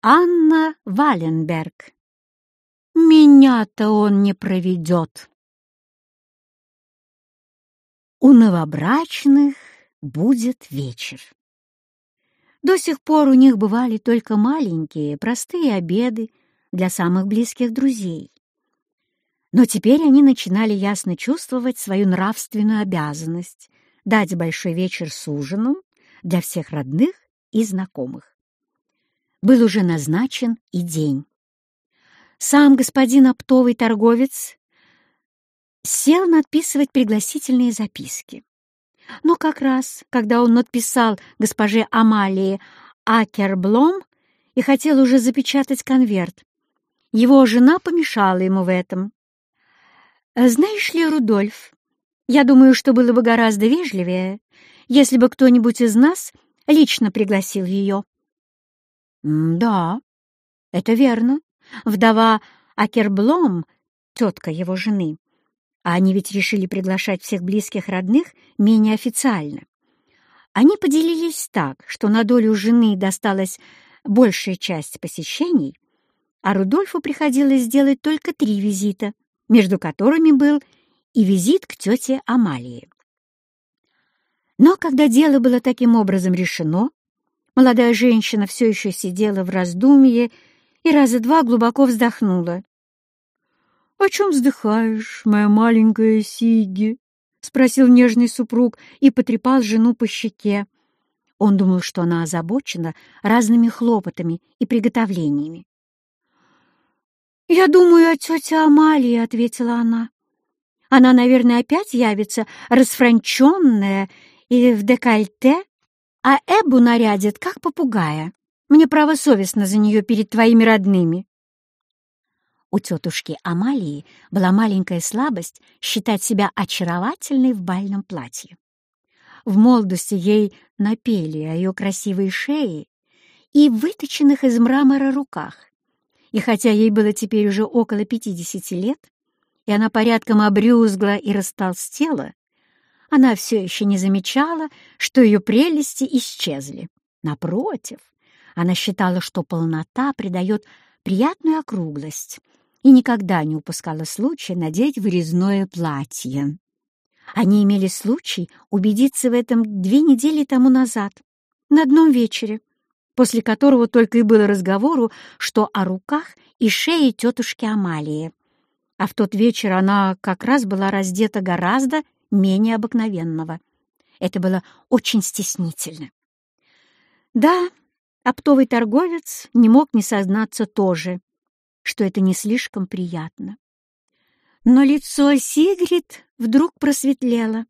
Анна Валенберг. Меня-то он не проведет. У новобрачных будет вечер. До сих пор у них бывали только маленькие, простые обеды для самых близких друзей. Но теперь они начинали ясно чувствовать свою нравственную обязанность дать большой вечер с ужином для всех родных и знакомых. Был уже назначен и день. Сам господин оптовый торговец сел надписывать пригласительные записки. Но как раз, когда он надписал госпоже Амалии Акерблом и хотел уже запечатать конверт, его жена помешала ему в этом. «Знаешь ли, Рудольф, я думаю, что было бы гораздо вежливее, если бы кто-нибудь из нас лично пригласил ее». «Да, это верно. Вдова Акерблом, тетка его жены, а они ведь решили приглашать всех близких родных менее официально. Они поделились так, что на долю жены досталась большая часть посещений, а Рудольфу приходилось сделать только три визита, между которыми был и визит к тете Амалии. Но когда дело было таким образом решено, молодая женщина все еще сидела в раздумье и раза два глубоко вздохнула. — О чем вздыхаешь, моя маленькая Сиги? — спросил нежный супруг и потрепал жену по щеке. Он думал, что она озабочена разными хлопотами и приготовлениями. «Я думаю о тете Амалии», — ответила она. «Она, наверное, опять явится расфранченная или в декольте, а Эбу нарядит, как попугая. Мне право совестно за нее перед твоими родными». У тетушки Амалии была маленькая слабость считать себя очаровательной в бальном платье. В молодости ей напели о ее красивой шее и выточенных из мрамора руках. И хотя ей было теперь уже около пятидесяти лет, и она порядком обрюзгла и растолстела, она все еще не замечала, что ее прелести исчезли. Напротив, она считала, что полнота придает приятную округлость и никогда не упускала случая надеть вырезное платье. Они имели случай убедиться в этом две недели тому назад, на одном вечере, после которого только и было разговору, что о руках и шее тетушки Амалии. А в тот вечер она как раз была раздета гораздо менее обыкновенного. Это было очень стеснительно. Да, оптовый торговец не мог не сознаться тоже, что это не слишком приятно. Но лицо Сигрид вдруг просветлело.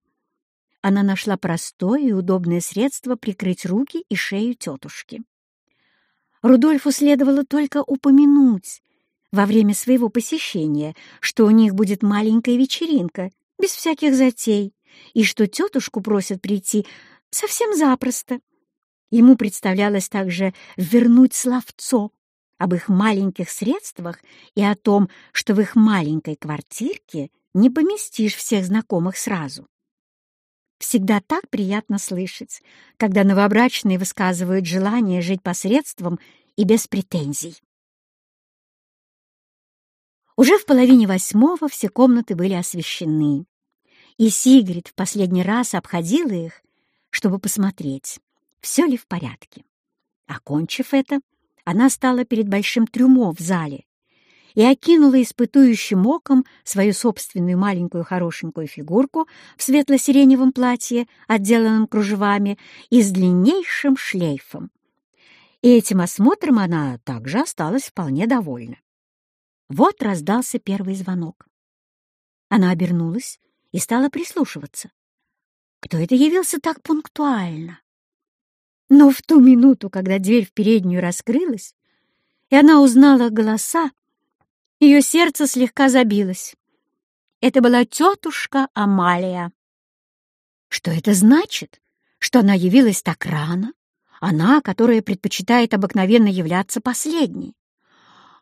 Она нашла простое и удобное средство прикрыть руки и шею тетушки. Рудольфу следовало только упомянуть во время своего посещения, что у них будет маленькая вечеринка, без всяких затей, и что тетушку просят прийти совсем запросто. Ему представлялось также вернуть словцо об их маленьких средствах и о том, что в их маленькой квартирке не поместишь всех знакомых сразу. Всегда так приятно слышать, когда новобрачные высказывают желание жить посредством и без претензий. Уже в половине восьмого все комнаты были освещены, и Сигрид в последний раз обходила их, чтобы посмотреть, все ли в порядке. Окончив это, она стала перед большим трюмо в зале и окинула испытующим оком свою собственную маленькую хорошенькую фигурку в светло-сиреневом платье, отделанном кружевами и с длиннейшим шлейфом. И этим осмотром она также осталась вполне довольна. Вот раздался первый звонок. Она обернулась и стала прислушиваться. Кто это явился так пунктуально? Но в ту минуту, когда дверь в переднюю раскрылась, и она узнала голоса, ее сердце слегка забилось. Это была тетушка Амалия. Что это значит? Что она явилась так рано? Она, которая предпочитает обыкновенно являться последней.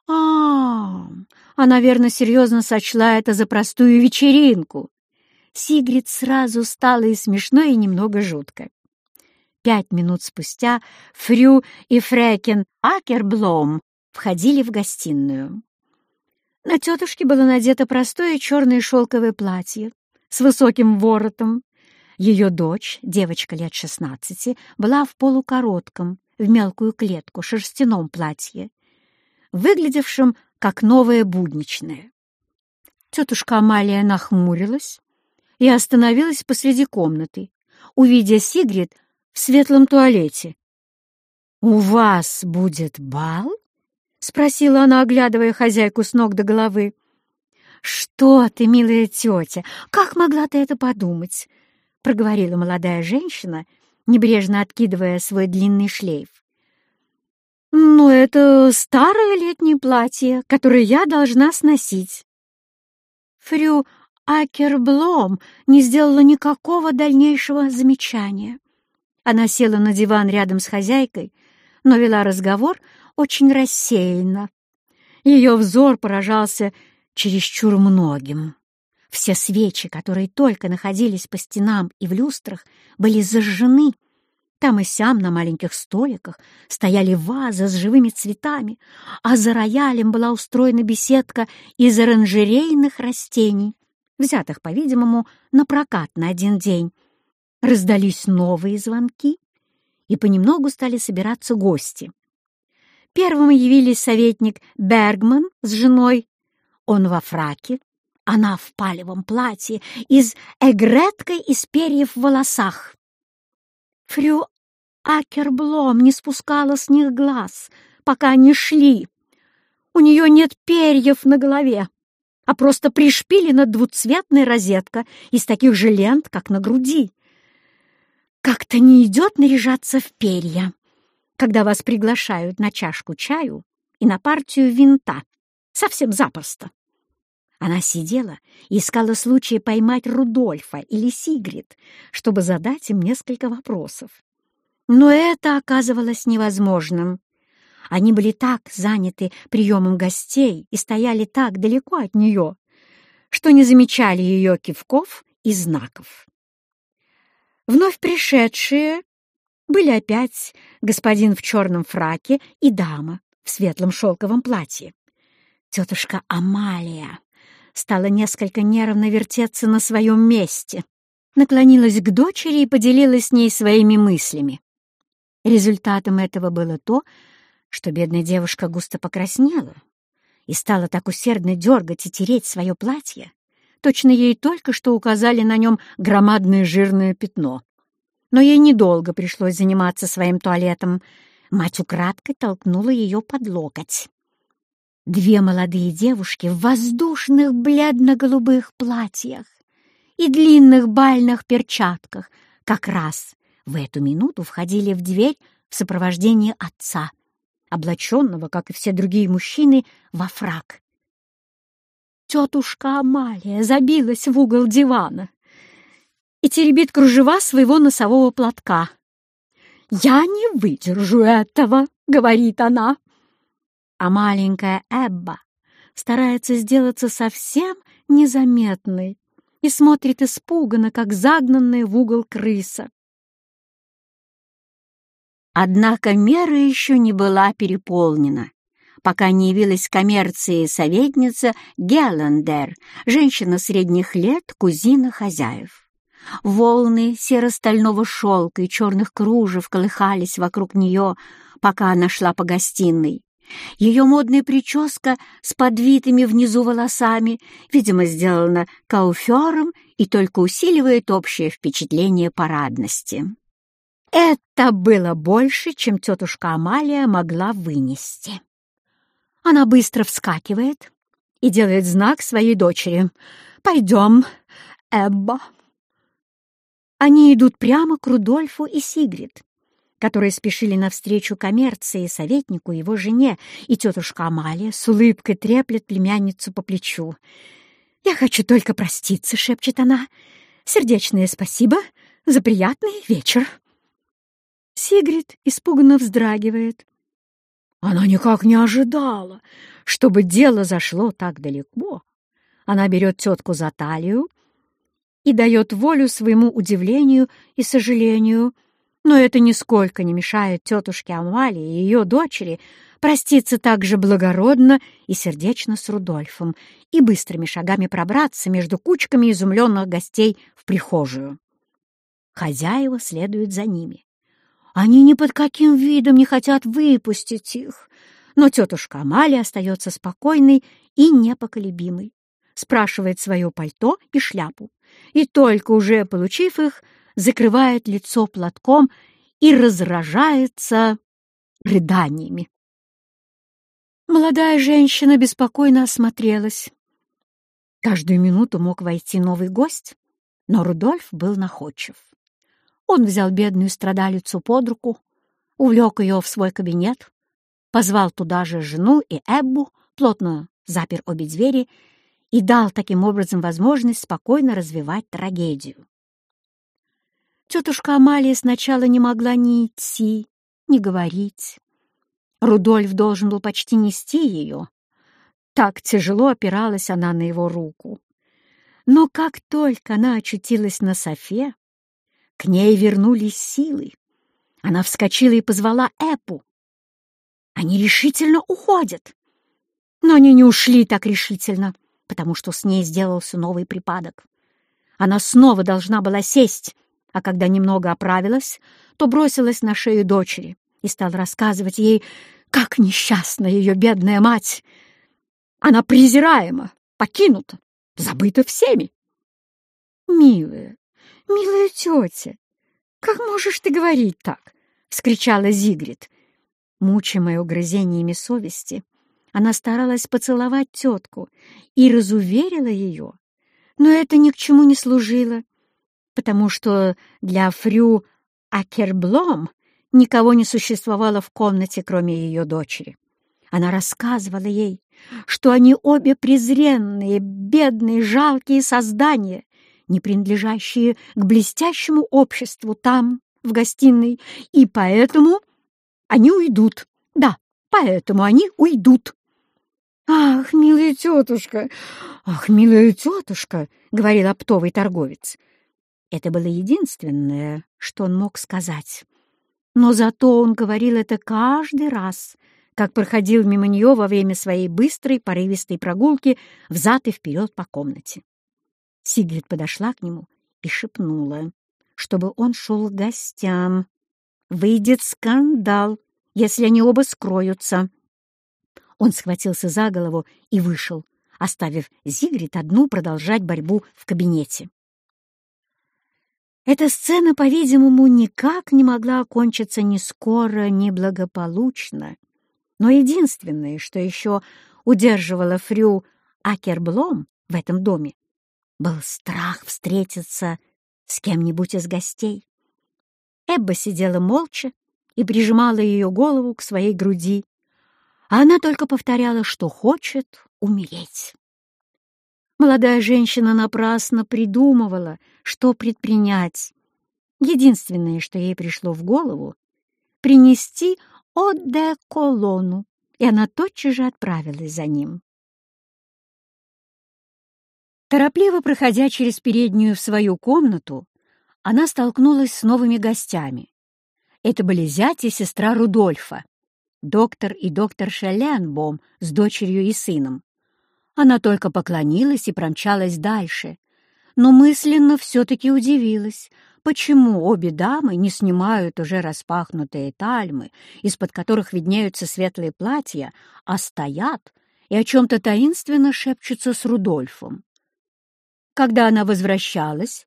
А, она, верно, серьезно сочла это за простую вечеринку. Сигрид сразу стало и смешно, и немного жутко. пять минут спустя Фрю и Фрекен Акерблом входили в гостиную. На тетушке было надето простое черное шелковое платье с высоким воротом. Ее дочь, девочка лет шестнадцати, была в полукоротком, в мелкую клетку, шерстяном платье, выглядевшем как новое будничное. Тетушка Амалия нахмурилась и остановилась посреди комнаты, увидя Сигрид в светлом туалете. «У вас будет бал?» — спросила она, оглядывая хозяйку с ног до головы. «Что ты, милая тетя, как могла ты это подумать?» — проговорила молодая женщина, небрежно откидывая свой длинный шлейф. «Ну, это старое летнее платье, которое я должна сносить». Фрю Акерблом не сделала никакого дальнейшего замечания. Она села на диван рядом с хозяйкой, но вела разговор очень рассеянно. Ее взор поражался чересчур многим. Все свечи, которые только находились по стенам и в люстрах, были зажжены. Там и сям на маленьких столиках стояли вазы с живыми цветами, а за роялем была устроена беседка из оранжерейных растений, взятых, по-видимому, на прокат на один день. Раздались новые звонки, и понемногу стали собираться гости. Первым явились советник Бергман с женой. Он во фраке, она в палевом платье и с эгреткой из перьев в волосах. Фрю Акерблом не спускала с них глаз, пока они шли. У нее нет перьев на голове, а просто пришпилена двуцветная розетка из таких же лент, как на груди. Как-то не идет наряжаться в перья когда вас приглашают на чашку чаю и на партию винта. Совсем запросто. Она сидела и искала случая поймать Рудольфа или Сигрид, чтобы задать им несколько вопросов. Но это оказывалось невозможным. Они были так заняты приемом гостей и стояли так далеко от нее, что не замечали ее кивков и знаков. Вновь пришедшие были опять господин в черном фраке и дама в светлом шелковом платье. Тетушка Амалия стала несколько нервно вертеться на своем месте, наклонилась к дочери и поделилась с ней своими мыслями. Результатом этого было то, что бедная девушка густо покраснела и стала так усердно дергать и тереть свое платье, точно ей только что указали на нем громадное жирное пятно но ей недолго пришлось заниматься своим туалетом. Мать украдкой толкнула ее под локоть. Две молодые девушки в воздушных бледно-голубых платьях и длинных бальных перчатках как раз в эту минуту входили в дверь в сопровождении отца, облаченного, как и все другие мужчины, во фрак. Тетушка Амалия забилась в угол дивана и теребит кружева своего носового платка. «Я не выдержу этого», — говорит она. А маленькая Эбба старается сделаться совсем незаметной и смотрит испуганно, как загнанная в угол крыса. Однако мера еще не была переполнена, пока не явилась коммерции советница Геллендер, женщина средних лет, кузина хозяев. Волны серо-стального шелка и черных кружев колыхались вокруг нее, пока она шла по гостиной. Ее модная прическа с подвитыми внизу волосами, видимо, сделана кауфером и только усиливает общее впечатление парадности. Это было больше, чем тетушка Амалия могла вынести. Она быстро вскакивает и делает знак своей дочери. «Пойдем, Эбба». Они идут прямо к Рудольфу и Сигрид, которые спешили навстречу коммерции, советнику, его жене, и тетушка Амалия с улыбкой треплет племянницу по плечу. «Я хочу только проститься», — шепчет она. «Сердечное спасибо за приятный вечер». Сигрид испуганно вздрагивает. Она никак не ожидала, чтобы дело зашло так далеко. Она берет тетку за талию и дает волю своему удивлению и сожалению. Но это нисколько не мешает тетушке Амалии и ее дочери проститься так же благородно и сердечно с Рудольфом и быстрыми шагами пробраться между кучками изумленных гостей в прихожую. Хозяева следуют за ними. Они ни под каким видом не хотят выпустить их, но тетушка Амалия остается спокойной и непоколебимой, спрашивает свое пальто и шляпу, и только уже получив их, закрывает лицо платком и разражается рыданиями. Молодая женщина беспокойно осмотрелась. Каждую минуту мог войти новый гость, но Рудольф был находчив. Он взял бедную страдалицу под руку, увлек ее в свой кабинет, позвал туда же жену и Эббу, плотно запер обе двери и дал таким образом возможность спокойно развивать трагедию. Тетушка Амалия сначала не могла ни идти, ни говорить. Рудольф должен был почти нести ее. Так тяжело опиралась она на его руку. Но как только она очутилась на софе, к ней вернулись силы. Она вскочила и позвала Эпу. Они решительно уходят. Но они не ушли так решительно, потому что с ней сделался новый припадок. Она снова должна была сесть, а когда немного оправилась, то бросилась на шею дочери и стала рассказывать ей, как несчастна ее бедная мать. Она презираема, покинута, забыта всеми. «Милая, милая тетя, как можешь ты говорить так?» — вскричала Зигрид. Мучимая угрызениями совести, она старалась поцеловать тетку и разуверила ее, но это ни к чему не служило потому что для Фрю Акерблом никого не существовало в комнате, кроме ее дочери. Она рассказывала ей, что они обе презренные, бедные, жалкие создания, не принадлежащие к блестящему обществу там, в гостиной, и поэтому они уйдут. Да, поэтому они уйдут. «Ах, милая тетушка! Ах, милая тетушка!» — говорил оптовый торговец. Это было единственное, что он мог сказать. Но зато он говорил это каждый раз, как проходил мимо нее во время своей быстрой, порывистой прогулки взад и вперед по комнате. Сигрид подошла к нему и шепнула, чтобы он шел к гостям. «Выйдет скандал, если они оба скроются». Он схватился за голову и вышел, оставив Зигрид одну продолжать борьбу в кабинете. Эта сцена, по-видимому, никак не могла окончиться ни скоро, ни благополучно. Но единственное, что еще удерживало Фрю Акерблом в этом доме, был страх встретиться с кем-нибудь из гостей. Эбба сидела молча и прижимала ее голову к своей груди, а она только повторяла, что хочет умереть. Молодая женщина напрасно придумывала, что предпринять. Единственное, что ей пришло в голову — принести Оде колону, и она тотчас же отправилась за ним. Торопливо проходя через переднюю в свою комнату, она столкнулась с новыми гостями. Это были зять и сестра Рудольфа, доктор и доктор Шеленбом с дочерью и сыном. Она только поклонилась и промчалась дальше, но мысленно все-таки удивилась, почему обе дамы не снимают уже распахнутые тальмы, из-под которых виднеются светлые платья, а стоят и о чем-то таинственно шепчутся с Рудольфом. Когда она возвращалась,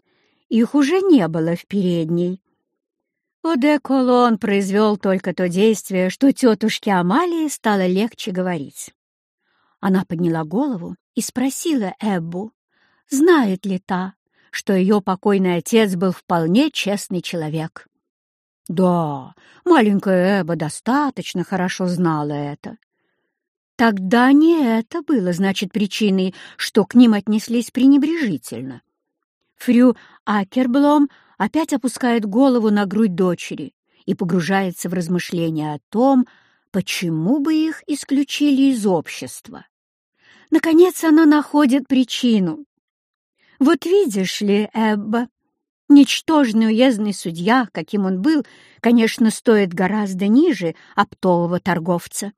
их уже не было в передней. Оде Колон произвел только то действие, что тетушке Амалии стало легче говорить. Она подняла голову и спросила Эббу, знает ли та, что ее покойный отец был вполне честный человек. Да, маленькая Эбба достаточно хорошо знала это. Тогда не это было, значит, причиной, что к ним отнеслись пренебрежительно. Фрю Акерблом опять опускает голову на грудь дочери и погружается в размышления о том, почему бы их исключили из общества. Наконец она находит причину. «Вот видишь ли, Эбба, Ничтожный уездный судья, каким он был, конечно, стоит гораздо ниже оптового торговца.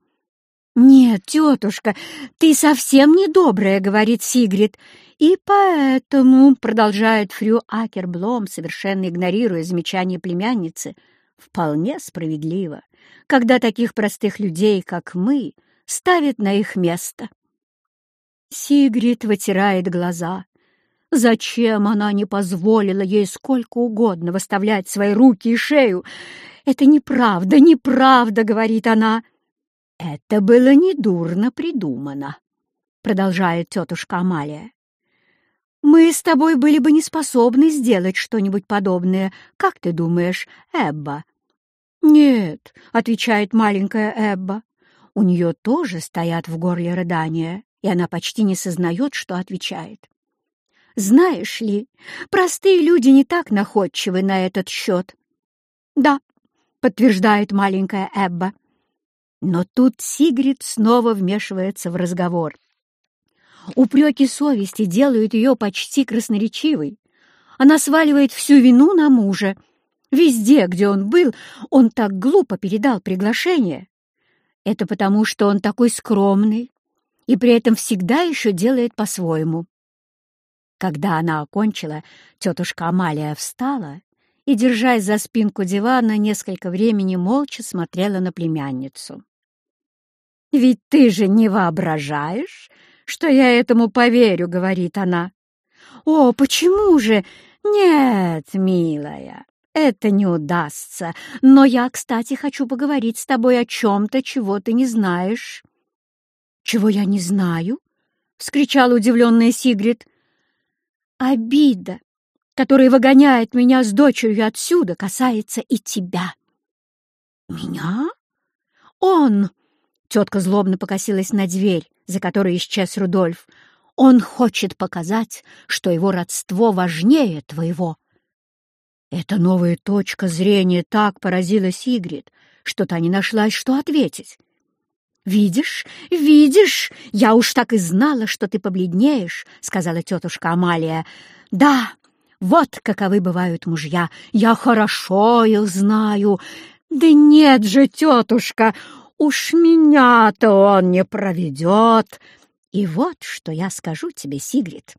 «Нет, тетушка, ты совсем недобрая», — говорит Сигрид. «И поэтому», — продолжает Фрю Акерблом, совершенно игнорируя замечание племянницы, «вполне справедливо, когда таких простых людей, как мы, ставят на их место». Сигрид вытирает глаза. Зачем она не позволила ей сколько угодно выставлять свои руки и шею? «Это неправда, неправда», — говорит она. «Это было недурно придумано», — продолжает тетушка Амалия. «Мы с тобой были бы не способны сделать что-нибудь подобное. Как ты думаешь, Эбба?» «Нет», — отвечает маленькая Эбба. У нее тоже стоят в горле рыдания, и она почти не сознает, что отвечает. Знаешь ли, простые люди не так находчивы на этот счет. Да, подтверждает маленькая Эбба. Но тут Сигрид снова вмешивается в разговор. Упреки совести делают ее почти красноречивой. Она сваливает всю вину на мужа. Везде, где он был, он так глупо передал приглашение. Это потому, что он такой скромный и при этом всегда еще делает по-своему. Когда она окончила, тетушка Амалия встала и, держась за спинку дивана, несколько времени молча смотрела на племянницу. «Ведь ты же не воображаешь, что я этому поверю», — говорит она. «О, почему же? Нет, милая, это не удастся. Но я, кстати, хочу поговорить с тобой о чем-то, чего ты не знаешь». «Чего я не знаю?» — вскричала удивленная Сигрид. Обида, которая выгоняет меня с дочерью отсюда, касается и тебя. Меня? Он! Тетка злобно покосилась на дверь, за которой исчез Рудольф. Он хочет показать, что его родство важнее твоего. Эта новая точка зрения так поразила Сигрид, что та не нашлась, что ответить. «Видишь, видишь, я уж так и знала, что ты побледнеешь», — сказала тетушка Амалия. «Да, вот каковы бывают мужья, я хорошо их знаю». «Да нет же, тетушка, уж меня-то он не проведет». И вот что я скажу тебе, Сигрид.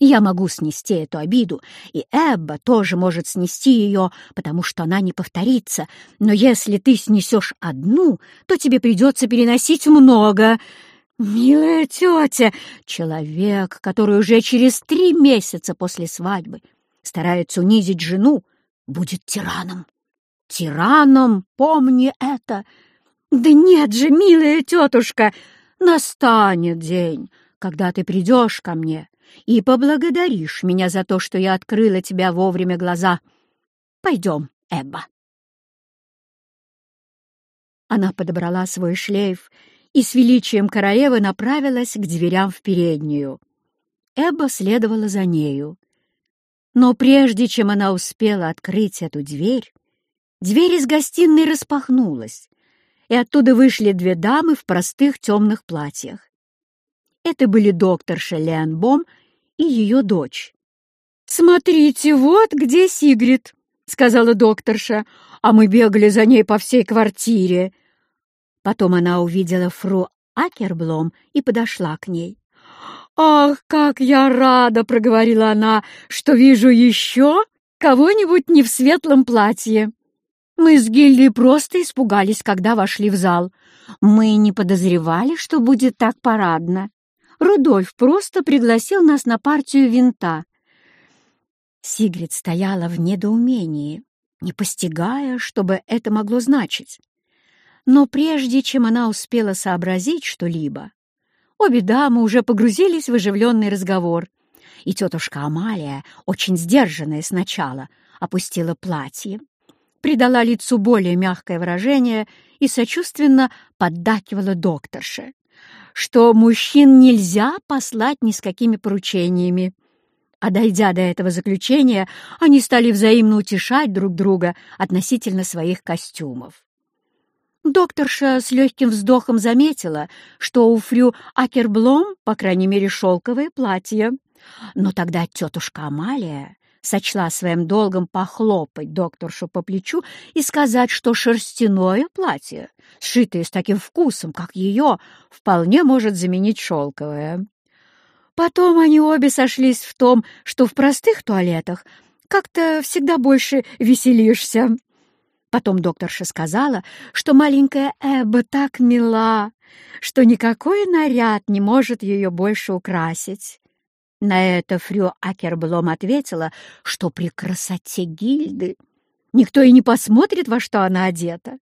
Я могу снести эту обиду, и Эбба тоже может снести ее, потому что она не повторится. Но если ты снесешь одну, то тебе придется переносить много. Милая тетя, человек, который уже через три месяца после свадьбы старается унизить жену, будет тираном. Тираном, помни это. Да нет же, милая тетушка, настанет день, когда ты придешь ко мне и поблагодаришь меня за то, что я открыла тебя вовремя глаза. Пойдем, Эбба. Она подобрала свой шлейф и с величием королевы направилась к дверям в переднюю. Эбба следовала за нею. Но прежде чем она успела открыть эту дверь, дверь из гостиной распахнулась, и оттуда вышли две дамы в простых темных платьях. Это были докторша Леонбом и ее дочь. «Смотрите, вот где Сигрид», — сказала докторша, а мы бегали за ней по всей квартире. Потом она увидела фру Акерблом и подошла к ней. «Ах, как я рада!» — проговорила она, — «что вижу еще кого-нибудь не в светлом платье». Мы с Гильдой просто испугались, когда вошли в зал. Мы не подозревали, что будет так парадно. Рудольф просто пригласил нас на партию винта. Сигрид стояла в недоумении, не постигая, что бы это могло значить. Но прежде чем она успела сообразить что-либо, обе дамы уже погрузились в оживленный разговор, и тетушка Амалия, очень сдержанная сначала, опустила платье, придала лицу более мягкое выражение и сочувственно поддакивала докторше что мужчин нельзя послать ни с какими поручениями. А дойдя до этого заключения, они стали взаимно утешать друг друга относительно своих костюмов. Докторша с легким вздохом заметила, что у Фрю Акерблом, по крайней мере, шелковое платье. Но тогда тетушка Амалия сочла своим долгом похлопать докторшу по плечу и сказать, что шерстяное платье, сшитое с таким вкусом, как ее, вполне может заменить шелковое. Потом они обе сошлись в том, что в простых туалетах как-то всегда больше веселишься. Потом докторша сказала, что маленькая Эбба так мила, что никакой наряд не может ее больше украсить. На это Фрю Акерблом ответила, что при красоте Гильды никто и не посмотрит, во что она одета.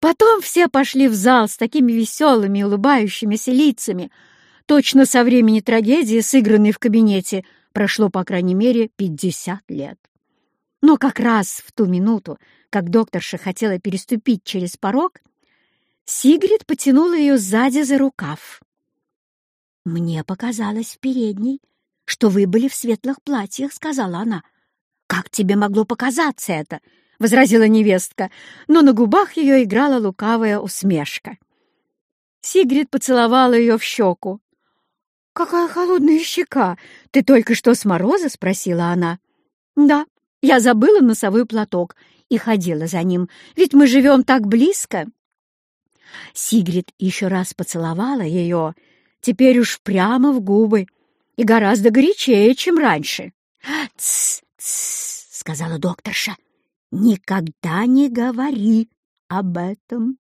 Потом все пошли в зал с такими веселыми, улыбающимися лицами. Точно со времени трагедии, сыгранной в кабинете, прошло, по крайней мере, пятьдесят лет. Но как раз в ту минуту, как докторша хотела переступить через порог, Сигрид потянула ее сзади за рукав. «Мне показалось в передней, что вы были в светлых платьях», — сказала она. «Как тебе могло показаться это?» — возразила невестка, но на губах ее играла лукавая усмешка. Сигрид поцеловала ее в щеку. «Какая холодная щека! Ты только что с мороза?» — спросила она. «Да, я забыла носовой платок и ходила за ним, ведь мы живем так близко». Сигрид еще раз поцеловала ее теперь уж прямо в губы и гораздо горячее, чем раньше. «Тсс, тсс», — сказала докторша, — «никогда не говори об этом».